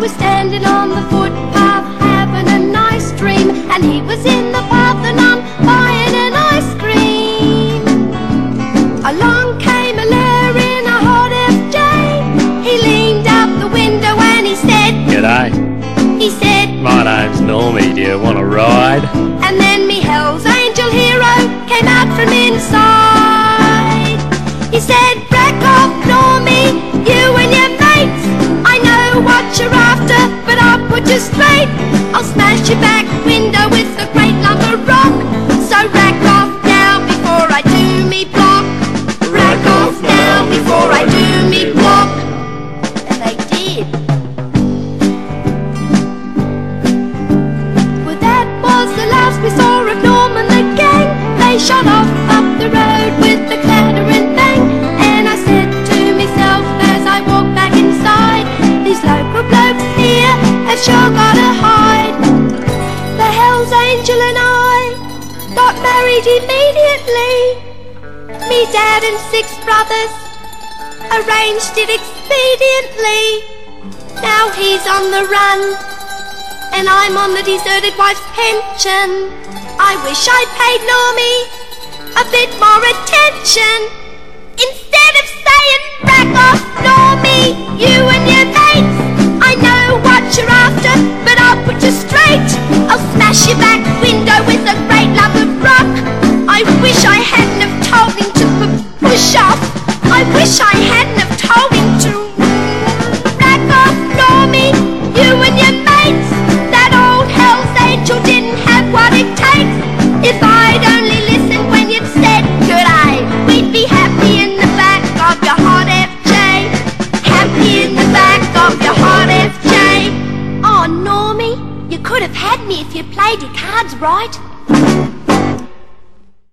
was standing on the footpath having a nice dream, and he was in the path and I'm buying an ice cream. Along came a lair in a hot FJ. He leaned out the window and he said, G'day, he said, my name's Normie. Do you want to ride? and then me Hell's Angel hero came out from inside. You. I'll smash your back window with a great lump of rock. So rack off now before I do me block. Rack off now before I do me block. And they did. Well, that was the last we saw of Norm and the gang. They shot off up the road with the clatter and bang. And I said to myself as I walked back inside, these local blokes here have sure married immediately. Me dad and six brothers arranged it expediently. Now he's on the run and I'm on the deserted wife's pension. I wish I'd paid Normie a bit more attention. You played your cards right.